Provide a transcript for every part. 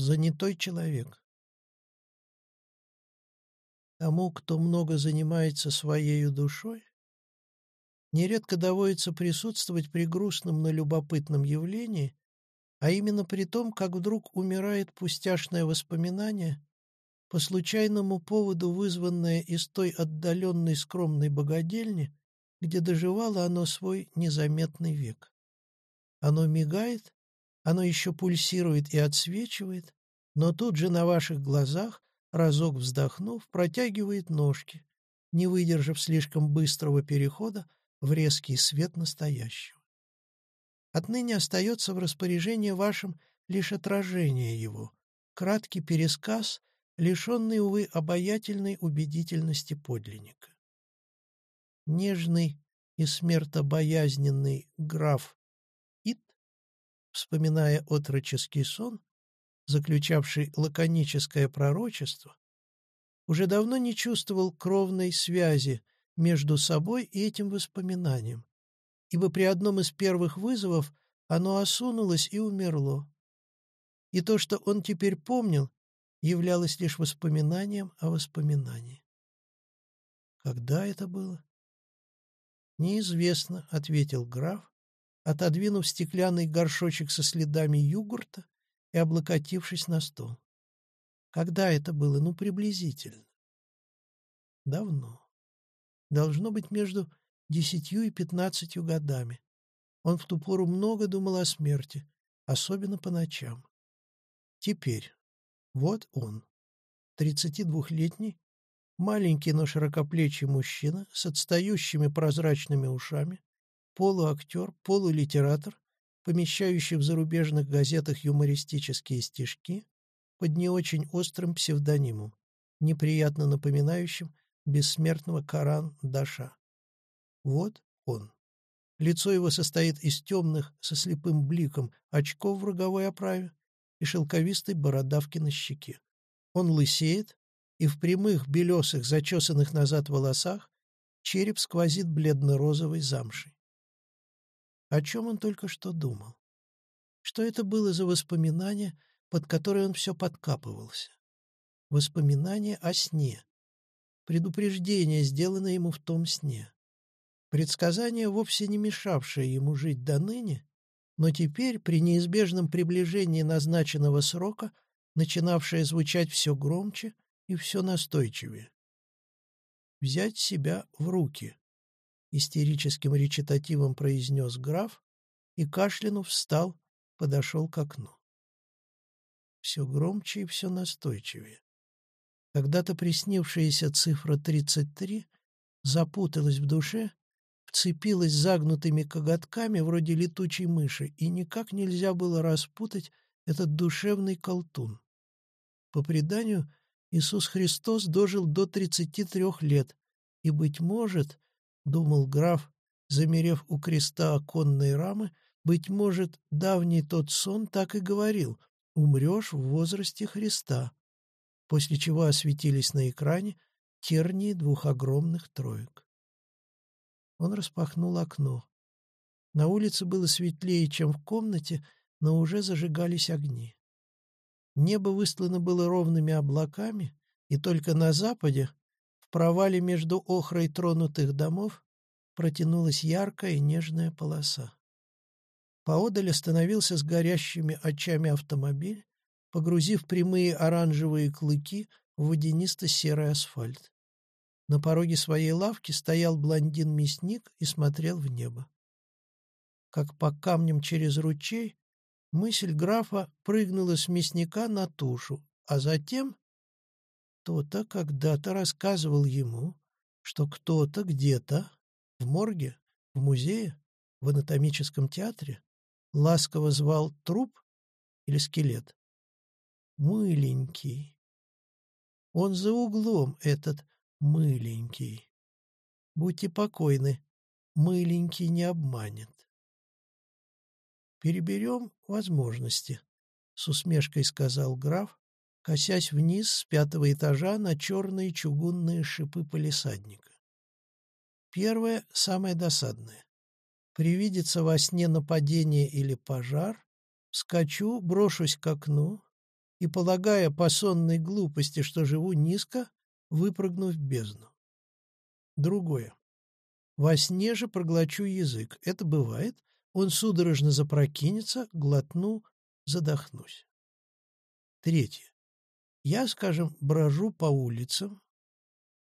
Занятой человек. Тому, кто много занимается своей душой, нередко доводится присутствовать при грустном, но любопытном явлении, а именно при том, как вдруг умирает пустяшное воспоминание, по случайному поводу вызванное из той отдаленной скромной богадельни, где доживало оно свой незаметный век. Оно мигает, оно еще пульсирует и отсвечивает, но тут же на ваших глазах, разок вздохнув, протягивает ножки, не выдержав слишком быстрого перехода в резкий свет настоящего. Отныне остается в распоряжении вашем лишь отражение его, краткий пересказ, лишенный, увы, обаятельной убедительности подлинника. Нежный и смертобоязненный граф вспоминая отроческий сон, заключавший лаконическое пророчество, уже давно не чувствовал кровной связи между собой и этим воспоминанием, ибо при одном из первых вызовов оно осунулось и умерло. И то, что он теперь помнил, являлось лишь воспоминанием о воспоминании. Когда это было? «Неизвестно», — ответил граф, отодвинув стеклянный горшочек со следами йогурта и облокотившись на стол. «Когда это было? Ну, приблизительно». «Давно. Должно быть между десятью и пятнадцатью годами. Он в ту пору много думал о смерти, особенно по ночам. Теперь, вот он, тридцати двухлетний, маленький, но широкоплечий мужчина с отстающими прозрачными ушами, полуактер, полулитератор, помещающий в зарубежных газетах юмористические стишки под не очень острым псевдонимом, неприятно напоминающим бессмертного Коран Даша. Вот он. Лицо его состоит из темных, со слепым бликом, очков в роговой оправе и шелковистой бородавки на щеке. Он лысеет, и в прямых, белесых, зачесанных назад волосах череп сквозит бледно-розовой замшей. О чем он только что думал? Что это было за воспоминание, под которое он все подкапывался? Воспоминание о сне. Предупреждение, сделанное ему в том сне. Предсказание, вовсе не мешавшее ему жить до ныне, но теперь, при неизбежном приближении назначенного срока, начинавшее звучать все громче и все настойчивее. «Взять себя в руки», — истерическим речитативом произнес граф, и, кашлянув, встал, подошел к окну. Все громче и все настойчивее. Когда-то приснившаяся цифра 33 запуталась в душе, вцепилась загнутыми коготками вроде летучей мыши, и никак нельзя было распутать этот душевный колтун. По преданию, Иисус Христос дожил до 33 лет, и, быть может, — думал граф, замерев у креста оконной рамы, быть может, давний тот сон так и говорил — умрешь в возрасте Христа, после чего осветились на экране тернии двух огромных троек. Он распахнул окно. На улице было светлее, чем в комнате, но уже зажигались огни. Небо выстлано было ровными облаками, и только на западе, провале между охрой тронутых домов, протянулась яркая и нежная полоса. Поодаль остановился с горящими очами автомобиль, погрузив прямые оранжевые клыки в водянисто-серый асфальт. На пороге своей лавки стоял блондин-мясник и смотрел в небо. Как по камням через ручей, мысль графа прыгнула с мясника на тушу, а затем кто-то когда-то рассказывал ему, что кто-то где-то в морге, в музее, в анатомическом театре ласково звал труп или скелет. Мыленький. Он за углом, этот Мыленький. Будьте покойны, мыленький не обманет. Переберем возможности, — с усмешкой сказал граф, косясь вниз с пятого этажа на черные чугунные шипы полисадника. Первое, самое досадное. Привидится во сне нападение или пожар, скачу, брошусь к окну, и полагая по сонной глупости, что живу низко, выпрыгну в бездну. Другое. Во сне же проглочу язык. Это бывает. Он судорожно запрокинется, глотну, задохнусь. Третье. Я, скажем, брожу по улицам,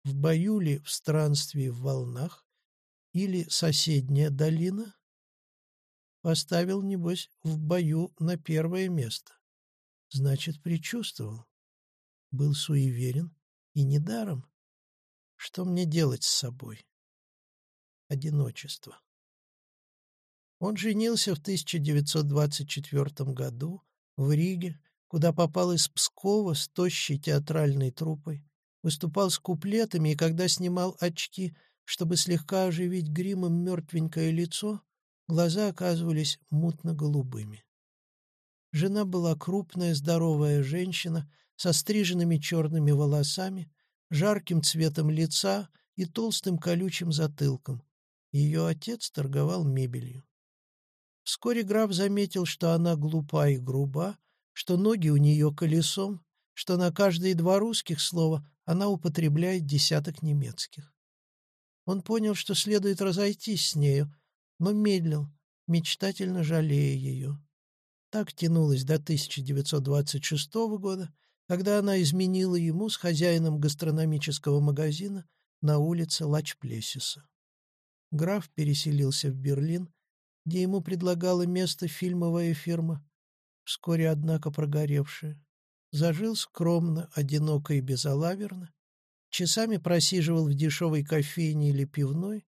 в бою ли в странстве в волнах, или соседняя долина, поставил, небось, в бою на первое место. Значит, предчувствовал. Был суеверен и недаром. Что мне делать с собой? Одиночество. Он женился в 1924 году в Риге, куда попал из Пскова с тощей театральной труппой, выступал с куплетами, и когда снимал очки, чтобы слегка оживить гримом мертвенькое лицо, глаза оказывались мутно-голубыми. Жена была крупная, здоровая женщина со стриженными черными волосами, жарким цветом лица и толстым колючим затылком. Ее отец торговал мебелью. Вскоре граф заметил, что она глупа и груба, что ноги у нее колесом, что на каждые два русских слова она употребляет десяток немецких. Он понял, что следует разойтись с нею, но медлил, мечтательно жалея ее. Так тянулось до 1926 года, когда она изменила ему с хозяином гастрономического магазина на улице Лачплесиса. Граф переселился в Берлин, где ему предлагала место фильмовая фирма, вскоре, однако, прогоревшая. Зажил скромно, одиноко и безалаверно, часами просиживал в дешевой кофейне или пивной,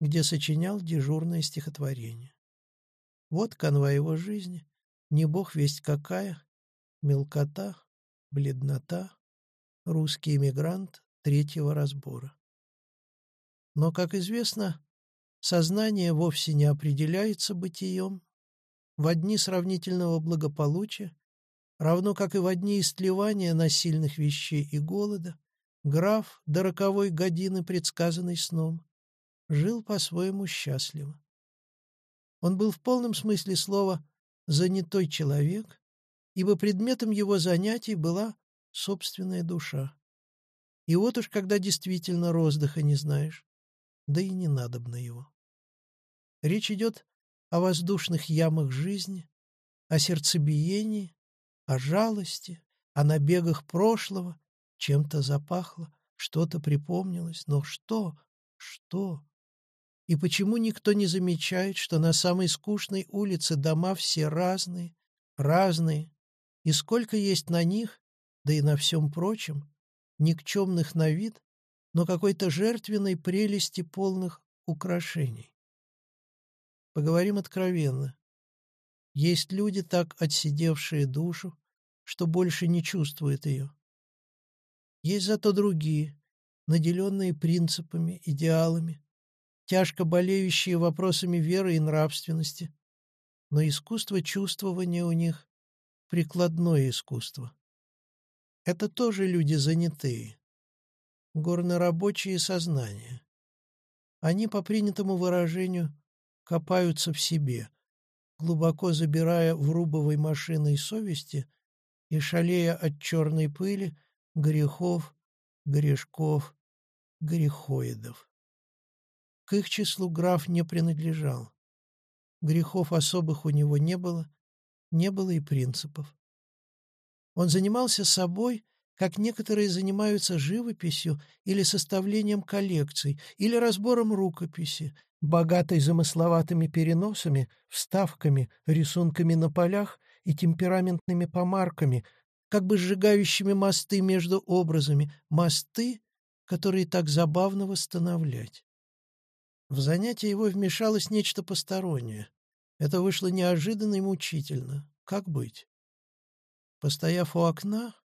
где сочинял дежурное стихотворение. Вот канва его жизни, не бог весть какая, мелкота, бледнота, русский эмигрант третьего разбора. Но, как известно, сознание вовсе не определяется бытием. В дни сравнительного благополучия, равно как и в дни истлевания насильных вещей и голода, граф до роковой годины, предсказанной сном, жил по-своему счастливо. Он был в полном смысле слова занятой человек, ибо предметом его занятий была собственная душа. И вот уж когда действительно роздыха не знаешь, да и не надобно его. Речь идет о воздушных ямах жизни, о сердцебиении, о жалости, о набегах прошлого, чем-то запахло, что-то припомнилось, но что, что? И почему никто не замечает, что на самой скучной улице дома все разные, разные, и сколько есть на них, да и на всем прочем, никчемных на вид, но какой-то жертвенной прелести полных украшений? Поговорим откровенно. Есть люди, так отсидевшие душу, что больше не чувствуют ее. Есть зато другие, наделенные принципами, идеалами, тяжко болеющие вопросами веры и нравственности, но искусство чувствования у них — прикладное искусство. Это тоже люди занятые, горнорабочие сознания. Они, по принятому выражению, копаются в себе, глубоко забирая врубовой машиной совести и шалея от черной пыли, грехов, грешков, грехоидов. К их числу граф не принадлежал. Грехов особых у него не было, не было и принципов. Он занимался собой, как некоторые занимаются живописью или составлением коллекций, или разбором рукописи, богатой замысловатыми переносами, вставками, рисунками на полях и темпераментными помарками, как бы сжигающими мосты между образами, мосты, которые так забавно восстановлять. В занятие его вмешалось нечто постороннее. Это вышло неожиданно и мучительно. Как быть? Постояв у окна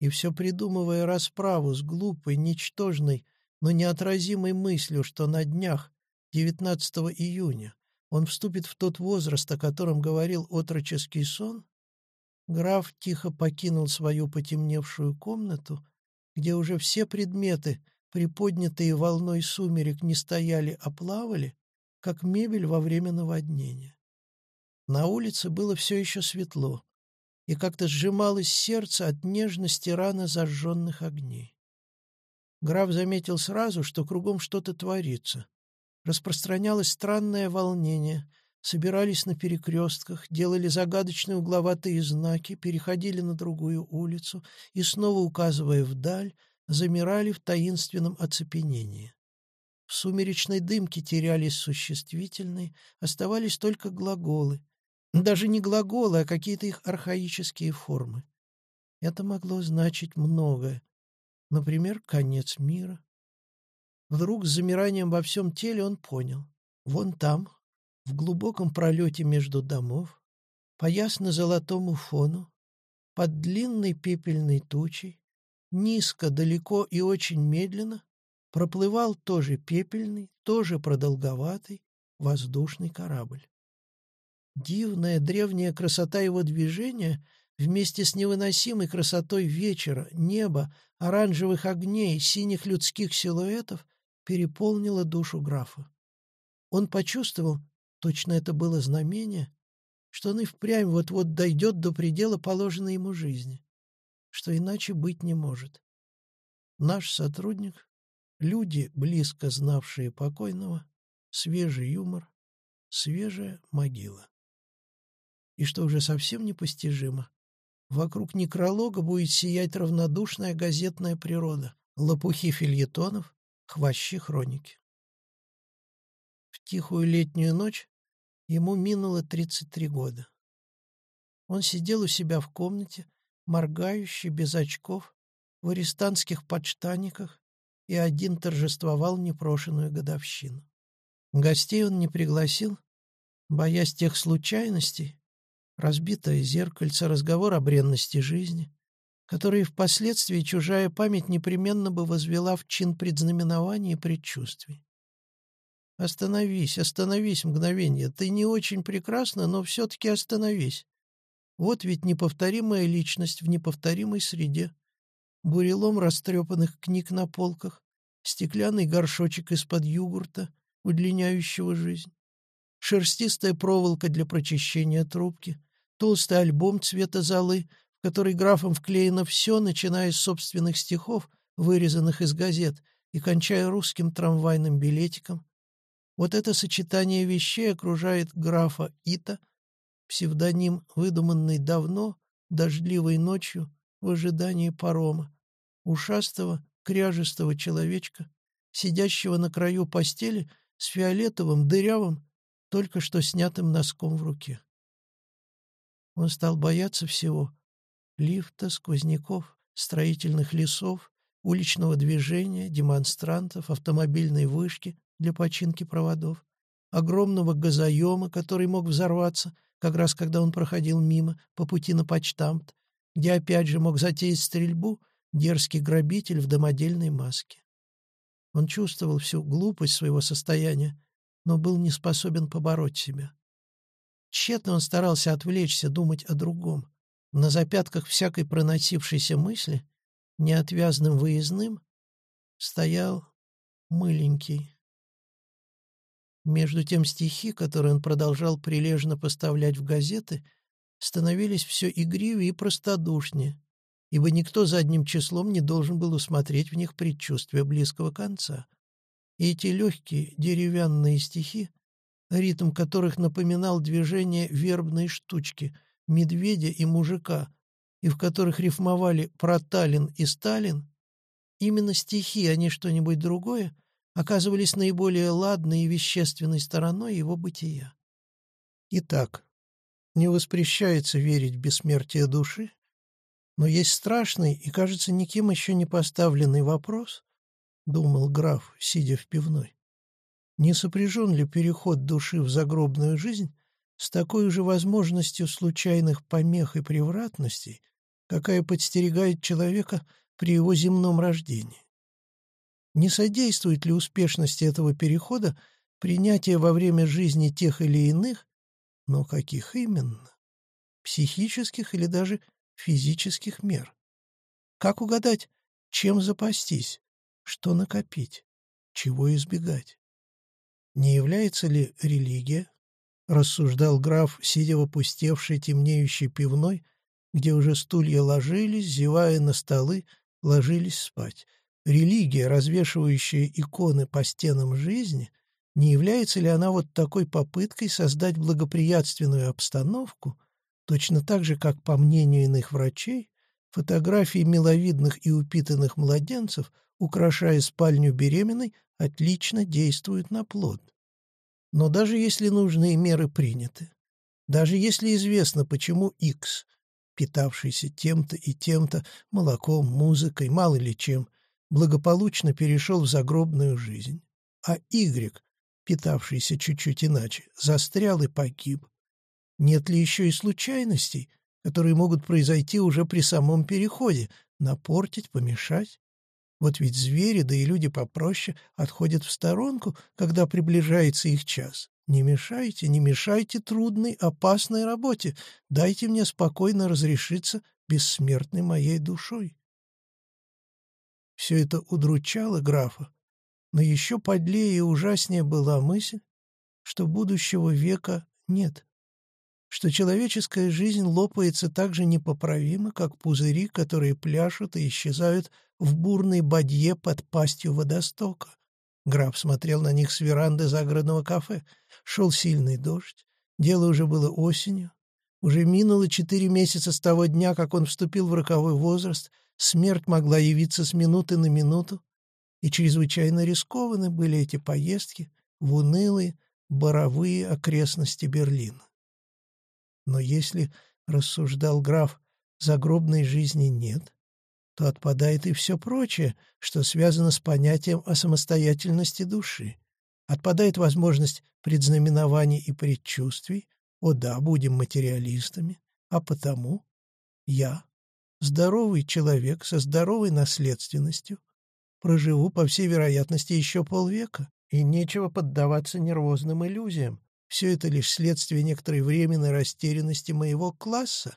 и все придумывая расправу с глупой, ничтожной, но неотразимой мыслью, что на днях, 19 июня, он вступит в тот возраст, о котором говорил отроческий сон, граф тихо покинул свою потемневшую комнату, где уже все предметы — приподнятые волной сумерек не стояли, а плавали, как мебель во время наводнения. На улице было все еще светло. И как-то сжималось сердце от нежности рано зажженных огней. Граф заметил сразу, что кругом что-то творится. Распространялось странное волнение, собирались на перекрестках, делали загадочные угловатые знаки, переходили на другую улицу и, снова указывая вдаль, замирали в таинственном оцепенении. В сумеречной дымке терялись существительные, оставались только глаголы. Даже не глаголы, а какие-то их архаические формы. Это могло значить многое. Например, конец мира. Вдруг с замиранием во всем теле он понял. Вон там, в глубоком пролете между домов, по ясно-золотому фону, под длинной пепельной тучей, низко, далеко и очень медленно проплывал тоже пепельный, тоже продолговатый воздушный корабль. Дивная древняя красота его движения вместе с невыносимой красотой вечера, неба, оранжевых огней, синих людских силуэтов переполнила душу графа. Он почувствовал, точно это было знамение, что он и впрямь вот-вот дойдет до предела положенной ему жизни, что иначе быть не может. Наш сотрудник, люди, близко знавшие покойного, свежий юмор, свежая могила. И что уже совсем непостижимо, вокруг некролога будет сиять равнодушная газетная природа, лопухи фильетонов, хвощи хроники. В тихую летнюю ночь ему минуло 33 года. Он сидел у себя в комнате, моргающий, без очков, в арестантских подштаниках, и один торжествовал непрошенную годовщину. Гостей он не пригласил, боясь тех случайностей, разбитое зеркальце, разговор о бренности жизни, которые впоследствии чужая память непременно бы возвела в чин предзнаменования и предчувствий. Остановись, остановись мгновение. Ты не очень прекрасна, но все-таки остановись. Вот ведь неповторимая личность в неповторимой среде. Бурелом растрепанных книг на полках, стеклянный горшочек из-под йогурта, удлиняющего жизнь, шерстистая проволока для прочищения трубки, толстый альбом цвета золы, в который графом вклеено все, начиная с собственных стихов, вырезанных из газет, и кончая русским трамвайным билетиком, вот это сочетание вещей окружает графа Ита, псевдоним, выдуманный давно, дождливой ночью, в ожидании парома, ушастого, кряжестого человечка, сидящего на краю постели с фиолетовым, дырявым, только что снятым носком в руке. Он стал бояться всего — лифта, сквозняков, строительных лесов, уличного движения, демонстрантов, автомобильной вышки, для починки проводов, огромного газоема, который мог взорваться, как раз когда он проходил мимо по пути на почтамт, где опять же мог затеять стрельбу дерзкий грабитель в домодельной маске. Он чувствовал всю глупость своего состояния, но был не способен побороть себя. Тщетно он старался отвлечься, думать о другом. На запятках всякой проносившейся мысли, неотвязным выездным, стоял мыленький, между тем стихи, которые он продолжал прилежно поставлять в газеты, становились все игривее и простодушнее, ибо никто задним числом не должен был усмотреть в них предчувствие близкого конца. И эти легкие деревянные стихи, ритм которых напоминал движение вербной штучки, медведя и мужика, и в которых рифмовали «проталин» и «сталин», именно стихи, а не что-нибудь другое — оказывались наиболее ладной и вещественной стороной его бытия. Итак, не воспрещается верить в бессмертие души, но есть страшный и, кажется, никем еще не поставленный вопрос, думал граф, сидя в пивной. Не сопряжен ли переход души в загробную жизнь с такой же возможностью случайных помех и превратностей, какая подстерегает человека при его земном рождении? Не содействует ли успешности этого перехода принятие во время жизни тех или иных, но каких именно? Психических или даже физических мер? Как угадать, чем запастись, что накопить, чего избегать? Не является ли религия, рассуждал граф, сидя в опустевшей темнеющей пивной, где уже стулья ложились, зевая на столы, ложились спать. Религия, развешивающая иконы по стенам жизни, не является ли она вот такой попыткой создать благоприятственную обстановку, точно так же, как, по мнению иных врачей, фотографии миловидных и упитанных младенцев, украшая спальню беременной, отлично действуют на плод. Но даже если нужные меры приняты, даже если известно, почему X, питавшийся тем-то и тем-то, молоком, музыкой, мало ли чем, благополучно перешел в загробную жизнь, а Y, питавшийся чуть-чуть иначе, застрял и погиб, нет ли еще и случайностей, которые могут произойти уже при самом переходе, напортить, помешать? Вот ведь звери, да и люди попроще, отходят в сторонку, когда приближается их час. Не мешайте, не мешайте трудной, опасной работе. Дайте мне спокойно разрешиться бессмертной моей душой. Все это удручало графа, но еще подлее и ужаснее была мысль, что будущего века нет что человеческая жизнь лопается так же непоправимо, как пузыри, которые пляшут и исчезают в бурной бадье под пастью водостока. Граф смотрел на них с веранды загородного кафе. Шел сильный дождь. Дело уже было осенью. Уже минуло четыре месяца с того дня, как он вступил в роковой возраст. Смерть могла явиться с минуты на минуту. И чрезвычайно рискованы были эти поездки в унылые, боровые окрестности Берлина. Но если, — рассуждал граф, — загробной жизни нет, то отпадает и все прочее, что связано с понятием о самостоятельности души. Отпадает возможность предзнаменований и предчувствий, о да, будем материалистами, а потому я, здоровый человек со здоровой наследственностью, проживу, по всей вероятности, еще полвека, и нечего поддаваться нервозным иллюзиям, все это лишь следствие некоторой временной растерянности моего класса.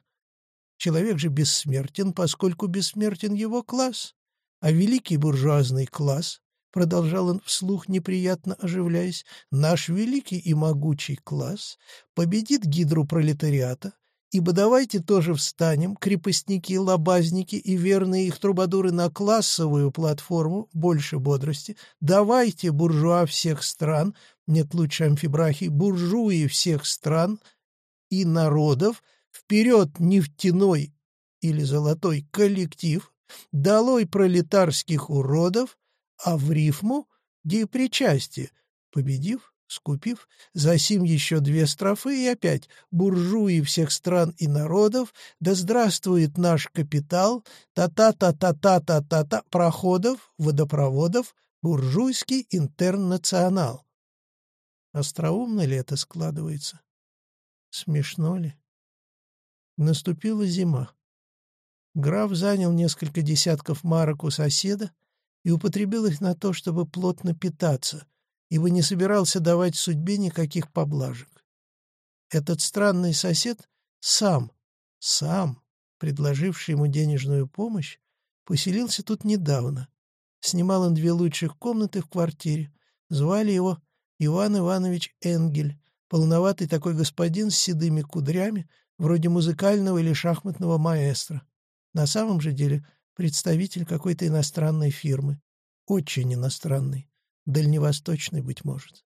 Человек же бессмертен, поскольку бессмертен его класс. А великий буржуазный класс, продолжал он вслух, неприятно оживляясь, наш великий и могучий класс победит гидру пролетариата, Ибо давайте тоже встанем, крепостники, лобазники и верные их трубадуры, на классовую платформу, больше бодрости. Давайте, буржуа всех стран, нет лучше амфибрахи, буржуи всех стран и народов, вперед нефтяной или золотой коллектив, долой пролетарских уродов, а в рифму — депричастие, победив скупив, засим еще две строфы и опять «Буржуи всех стран и народов, да здравствует наш капитал, та-та-та-та-та-та-та-та, проходов, водопроводов, буржуйский интернационал». Остроумно ли это складывается? Смешно ли? Наступила зима. Граф занял несколько десятков марок у соседа и употребил их на то, чтобы плотно питаться, ибо не собирался давать судьбе никаких поблажек. Этот странный сосед сам, сам, предложивший ему денежную помощь, поселился тут недавно. Снимал он две лучших комнаты в квартире. Звали его Иван Иванович Энгель, полноватый такой господин с седыми кудрями, вроде музыкального или шахматного маэстро. На самом же деле представитель какой-то иностранной фирмы. Очень иностранной дальневосточный, быть может.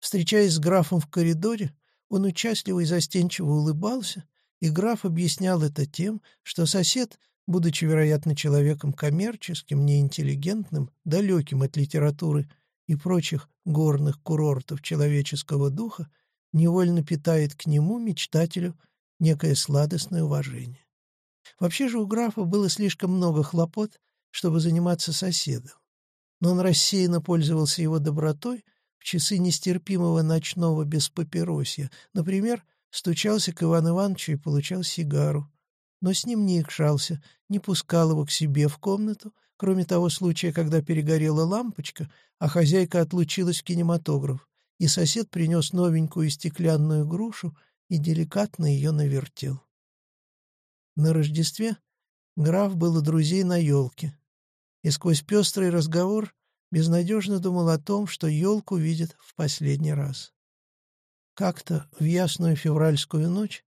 Встречаясь с графом в коридоре, он участливо и застенчиво улыбался, и граф объяснял это тем, что сосед, будучи, вероятно, человеком коммерческим, неинтеллигентным, далеким от литературы и прочих горных курортов человеческого духа, невольно питает к нему, мечтателю, некое сладостное уважение. Вообще же у графа было слишком много хлопот, чтобы заниматься соседом но он рассеянно пользовался его добротой в часы нестерпимого ночного беспапиросья. Например, стучался к Ивану Ивановичу и получал сигару. Но с ним не икшался, не пускал его к себе в комнату, кроме того случая, когда перегорела лампочка, а хозяйка отлучилась в кинематограф, и сосед принес новенькую стеклянную грушу и деликатно ее навертел. На Рождестве граф был у друзей на елке и сквозь пестрый разговор безнадежно думал о том, что елку видит в последний раз. Как-то в ясную февральскую ночь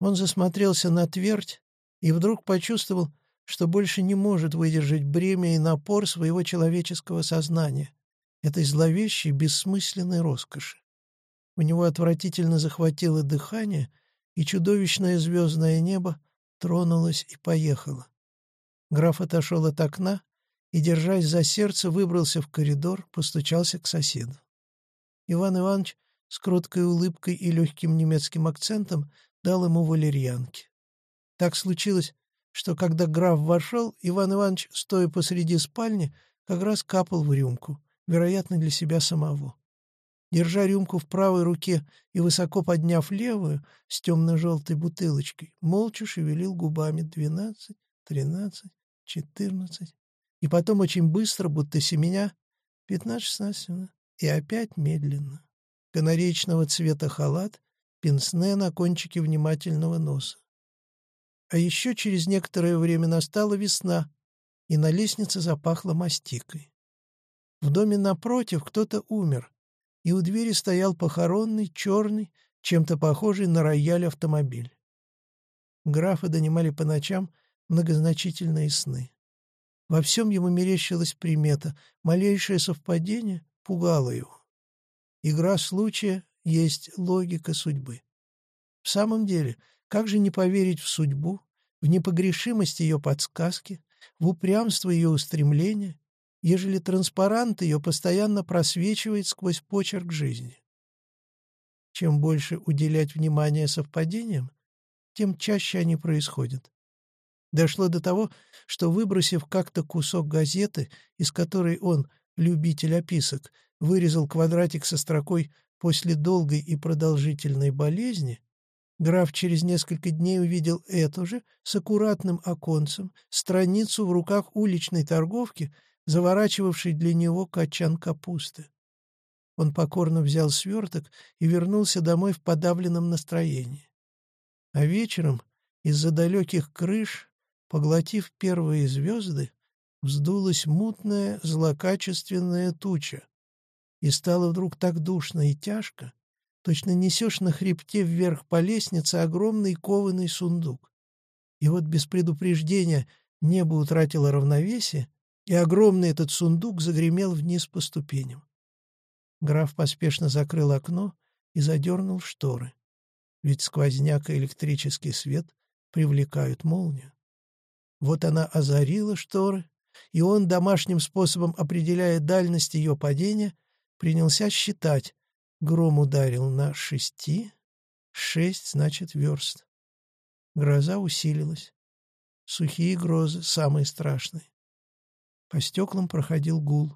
он засмотрелся на твердь, и вдруг почувствовал, что больше не может выдержать бремя и напор своего человеческого сознания, этой зловещей, бессмысленной роскоши. У него отвратительно захватило дыхание, и чудовищное звездное небо тронулось и поехало. Граф отошел от окна и, держась за сердце, выбрался в коридор, постучался к соседу. Иван Иванович с кроткой улыбкой и легким немецким акцентом дал ему валерьянки. Так случилось, что когда граф вошел, Иван Иванович, стоя посреди спальни, как раз капал в рюмку, вероятно, для себя самого. Держа рюмку в правой руке и высоко подняв левую с темно-желтой бутылочкой, молча шевелил губами двенадцать, тринадцать, четырнадцать, и потом очень быстро, будто семеня, пятнадцать-шестнадцать, и опять медленно. Канареечного цвета халат, пенсне на кончике внимательного носа. А еще через некоторое время настала весна, и на лестнице запахло мастикой. В доме напротив кто-то умер, и у двери стоял похоронный, черный, чем-то похожий на рояль автомобиль. Графа донимали по ночам многозначительные сны. Во всем ему мерещилась примета, малейшее совпадение пугало его. Игра случая есть логика судьбы. В самом деле, как же не поверить в судьбу, в непогрешимость ее подсказки, в упрямство ее устремления, ежели транспарант ее постоянно просвечивает сквозь почерк жизни. Чем больше уделять внимание совпадениям, тем чаще они происходят. Дошло до того, что, выбросив как-то кусок газеты, из которой он, любитель описок, вырезал квадратик со строкой «После долгой и продолжительной болезни», граф через несколько дней увидел эту же, с аккуратным оконцем, страницу в руках уличной торговки, заворачивавшей для него качан капусты. Он покорно взял сверток и вернулся домой в подавленном настроении. А вечером из-за далеких крыш Поглотив первые звезды, вздулась мутная злокачественная туча, и стало вдруг так душно и тяжко, точно несешь на хребте вверх по лестнице огромный кованый сундук. И вот без предупреждения небо утратило равновесие, и огромный этот сундук загремел вниз по ступеням. Граф поспешно закрыл окно и задернул шторы, ведь сквозняк и электрический свет привлекают молнию. Вот она озарила шторы, и он, домашним способом определяя дальность ее падения, принялся считать. Гром ударил на шести, шесть, значит, верст. Гроза усилилась. Сухие грозы, самые страшные. По стеклам проходил гул.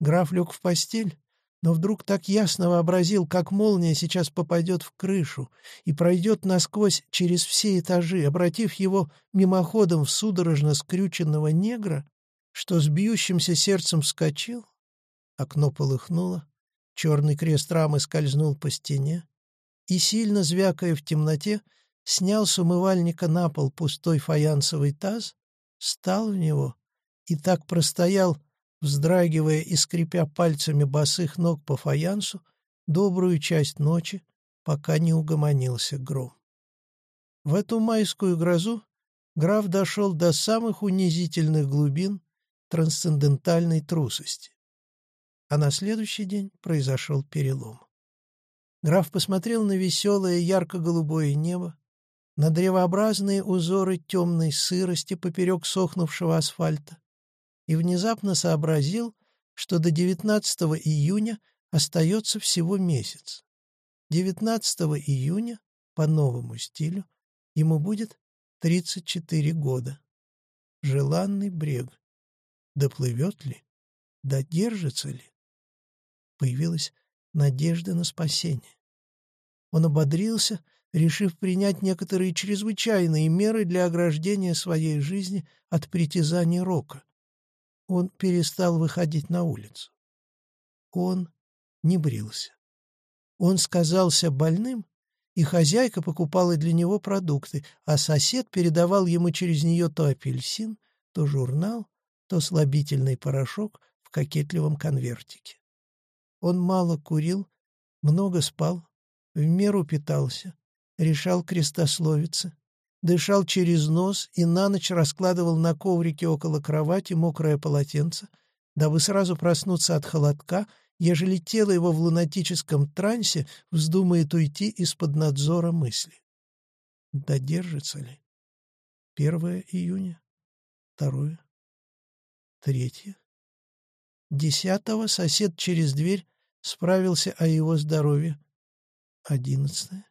Граф лег в постель но вдруг так ясно вообразил, как молния сейчас попадет в крышу и пройдет насквозь через все этажи, обратив его мимоходом в судорожно скрюченного негра, что с бьющимся сердцем вскочил. Окно полыхнуло, черный крест рамы скользнул по стене и, сильно звякая в темноте, снял с умывальника на пол пустой фаянсовый таз, стал в него и так простоял, вздрагивая и скрипя пальцами босых ног по фаянсу, добрую часть ночи, пока не угомонился гром. В эту майскую грозу граф дошел до самых унизительных глубин трансцендентальной трусости. А на следующий день произошел перелом. Граф посмотрел на веселое ярко-голубое небо, на древообразные узоры темной сырости поперек сохнувшего асфальта, и внезапно сообразил, что до 19 июня остается всего месяц. 19 июня, по новому стилю, ему будет 34 года. Желанный брег. Доплывет ли? Додержится ли? Появилась надежда на спасение. Он ободрился, решив принять некоторые чрезвычайные меры для ограждения своей жизни от притязаний Рока. Он перестал выходить на улицу. Он не брился. Он сказался больным, и хозяйка покупала для него продукты, а сосед передавал ему через нее то апельсин, то журнал, то слабительный порошок в кокетливом конвертике. Он мало курил, много спал, в меру питался, решал крестословицы, дышал через нос и на ночь раскладывал на коврике около кровати мокрое полотенце, дабы сразу проснуться от холодка, ежели тело его в лунатическом трансе вздумает уйти из-под надзора мысли. Додержится ли? Первое июня, второе, третье. Десятого сосед через дверь справился о его здоровье. Одиннадцатое,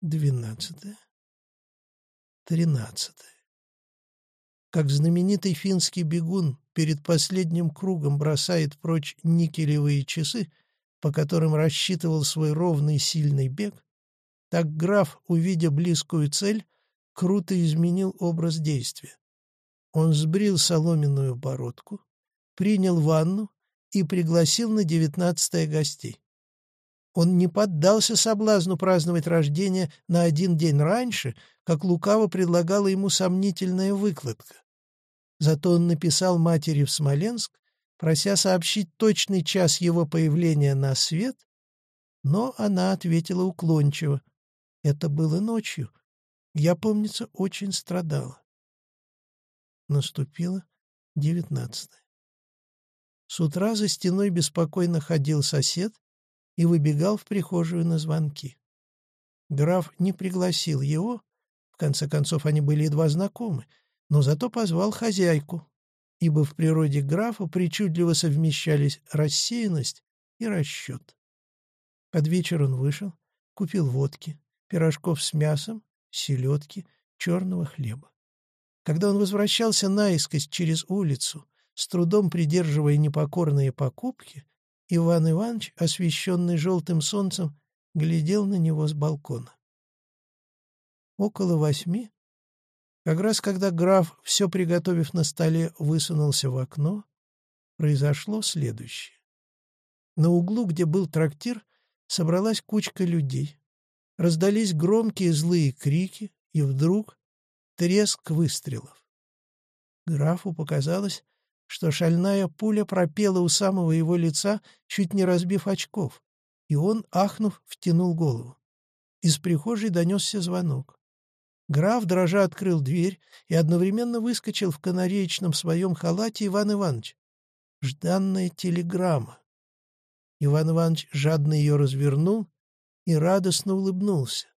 двенадцатое, тринадцатое. Как знаменитый финский бегун перед последним кругом бросает прочь никелевые часы, по которым рассчитывал свой ровный сильный бег, так граф, увидя близкую цель, круто изменил образ действия. Он сбрил соломенную бородку, принял ванну и пригласил на девятнадцатое гостей. Он не поддался соблазну праздновать рождение на один день раньше, как лукаво предлагала ему сомнительная выкладка. Зато он написал матери в Смоленск, прося сообщить точный час его появления на свет, но она ответила уклончиво. Это было ночью. Я, помнится, очень страдала. Наступило девятнадцатое. С утра за стеной беспокойно ходил сосед и выбегал в прихожую на звонки. Граф не пригласил его, в конце концов они были едва знакомы, но зато позвал хозяйку, ибо в природе графа причудливо совмещались рассеянность и расчет. Под вечер он вышел, купил водки, пирожков с мясом, селедки, черного хлеба. Когда он возвращался наискось через улицу, с трудом придерживая непокорные покупки, Иван Иванович, освещенный желтым солнцем, глядел на него с балкона. Около восьми, как раз когда граф, все приготовив на столе, высунулся в окно, произошло следующее. На углу, где был трактир, собралась кучка людей. Раздались громкие злые крики, и вдруг треск выстрелов. Графу показалось, что шальная пуля пропела у самого его лица, чуть не разбив очков, и он, ахнув, втянул голову. Из прихожей донесся звонок. Граф, дрожа, открыл дверь и одновременно выскочил в канареечном своем халате Иван Иванович. Жданная телеграмма. Иван Иванович жадно ее развернул и радостно улыбнулся.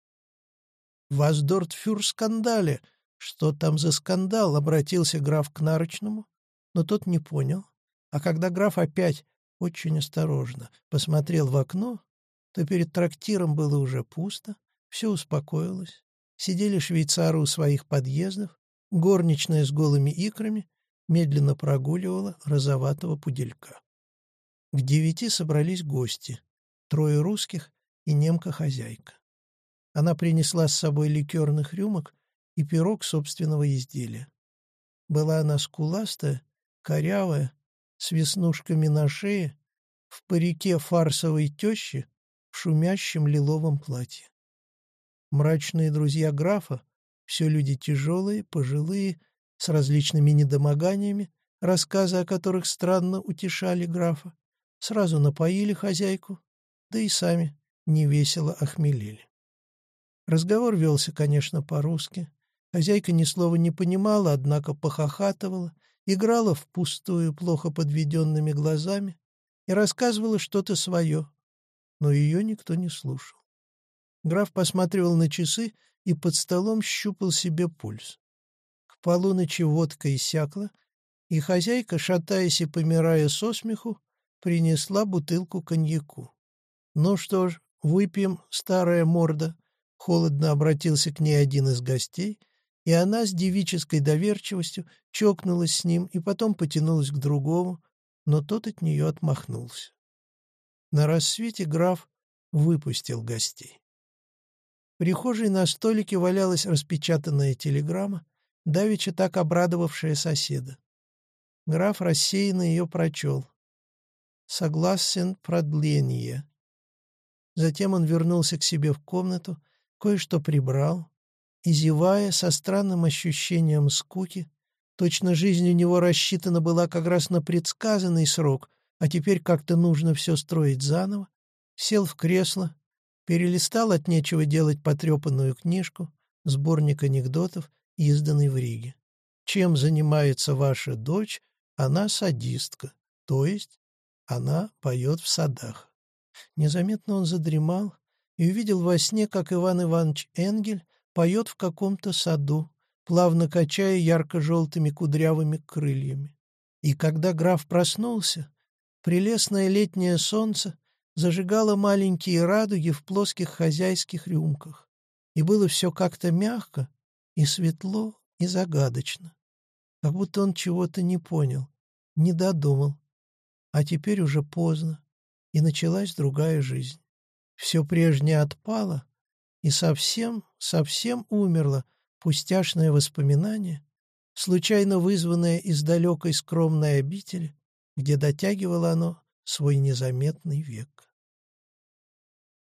«Воздортфюр скандале! Что там за скандал?» — обратился граф к Нарочному, но тот не понял. А когда граф опять очень осторожно посмотрел в окно, то перед трактиром было уже пусто, все успокоилось. Сидели швейцары у своих подъездов, горничная с голыми икрами медленно прогуливала розоватого пуделька. К девяти собрались гости, трое русских и немка-хозяйка. Она принесла с собой ликерных рюмок и пирог собственного изделия. Была она скуластая, корявая, с веснушками на шее, в парике фарсовой тещи, в шумящем лиловом платье. Мрачные друзья графа, все люди тяжелые, пожилые, с различными недомоганиями, рассказы о которых странно утешали графа, сразу напоили хозяйку, да и сами невесело охмелели. Разговор велся, конечно, по-русски. Хозяйка ни слова не понимала, однако похохатывала, играла впустую плохо подведенными глазами и рассказывала что-то свое, но ее никто не слушал. Граф посматривал на часы и под столом щупал себе пульс. К полуночи водка иссякла, и хозяйка, шатаясь и помирая со смеху, принесла бутылку коньяку. «Ну что ж, выпьем, старая морда», — холодно обратился к ней один из гостей, и она с девической доверчивостью чокнулась с ним и потом потянулась к другому, но тот от нее отмахнулся. На рассвете граф выпустил гостей. Прихожей на столике валялась распечатанная телеграмма, давеча так обрадовавшая соседа. Граф рассеянно ее прочел. «Согласен продление». Затем он вернулся к себе в комнату, кое-что прибрал, и, зевая, со странным ощущением скуки, точно жизнь у него рассчитана была как раз на предсказанный срок, а теперь как-то нужно все строить заново, сел в кресло, перелистал от нечего делать потрепанную книжку, сборник анекдотов, изданный в Риге. Чем занимается ваша дочь? Она садистка, то есть она поет в садах. Незаметно он задремал и увидел во сне, как Иван Иванович Энгель поет в каком-то саду, плавно качая ярко-желтыми кудрявыми крыльями. И когда граф проснулся, прелестное летнее солнце зажигало маленькие радуги в плоских хозяйских рюмках, и было все как-то мягко и светло и загадочно, как будто он чего-то не понял, не додумал. А теперь уже поздно, и началась другая жизнь. Все прежнее отпало, и совсем, совсем умерло пустяшное воспоминание, случайно вызванное из далекой скромной обители, где дотягивало оно свой незаметный век.